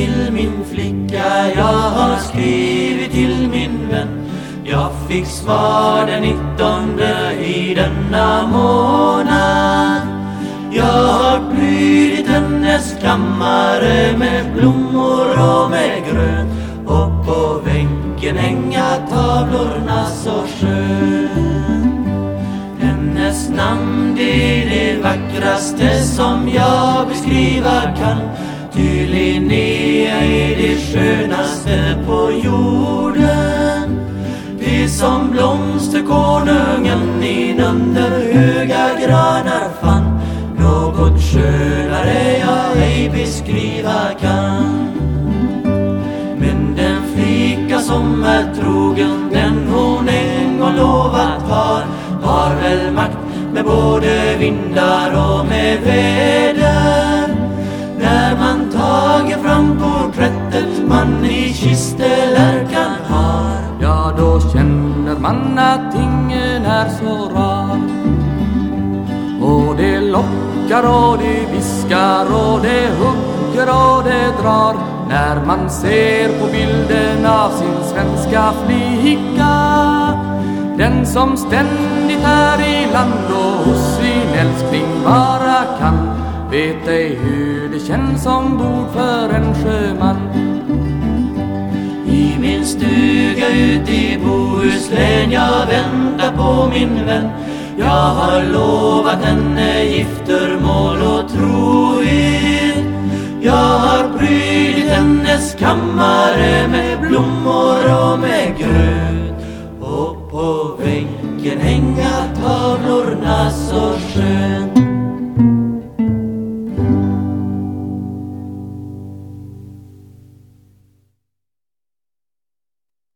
Till min flicka. Jag har skrivit till min vän. Jag fick svar den nittonde i denna månad. Jag har prydit hennes kammare med blommor och med grönt och på väggen hänga tavlorna så skönt. Hennes namn det är det vackraste som jag beskriva kan. Ty Linnea är det skönaste på jorden. Det som blomsterkonungen inunder höga granar fann. Något skönare jag ej beskriva kan. Men den flicka som är trogen den hon en gång lovat har Har väl makt med både vindar och med väder. Kistelärkan har. Ja, då känner man att ingen är så rar. Och det lockar och det viskar och det hugger och det drar. När man ser på bilden av sin svenska flicka Den som ständigt är i land och hos sin älskling bara kan. Vet ej hur det känns ombord för en sjöman stuga ut i Bohuslän. Jag väntar på min vän. Jag har lovat henne giftermål och trohet Jag har prydit hennes kammare med blommor och med gröt. Och på väggen hänga tavlorna så skönt.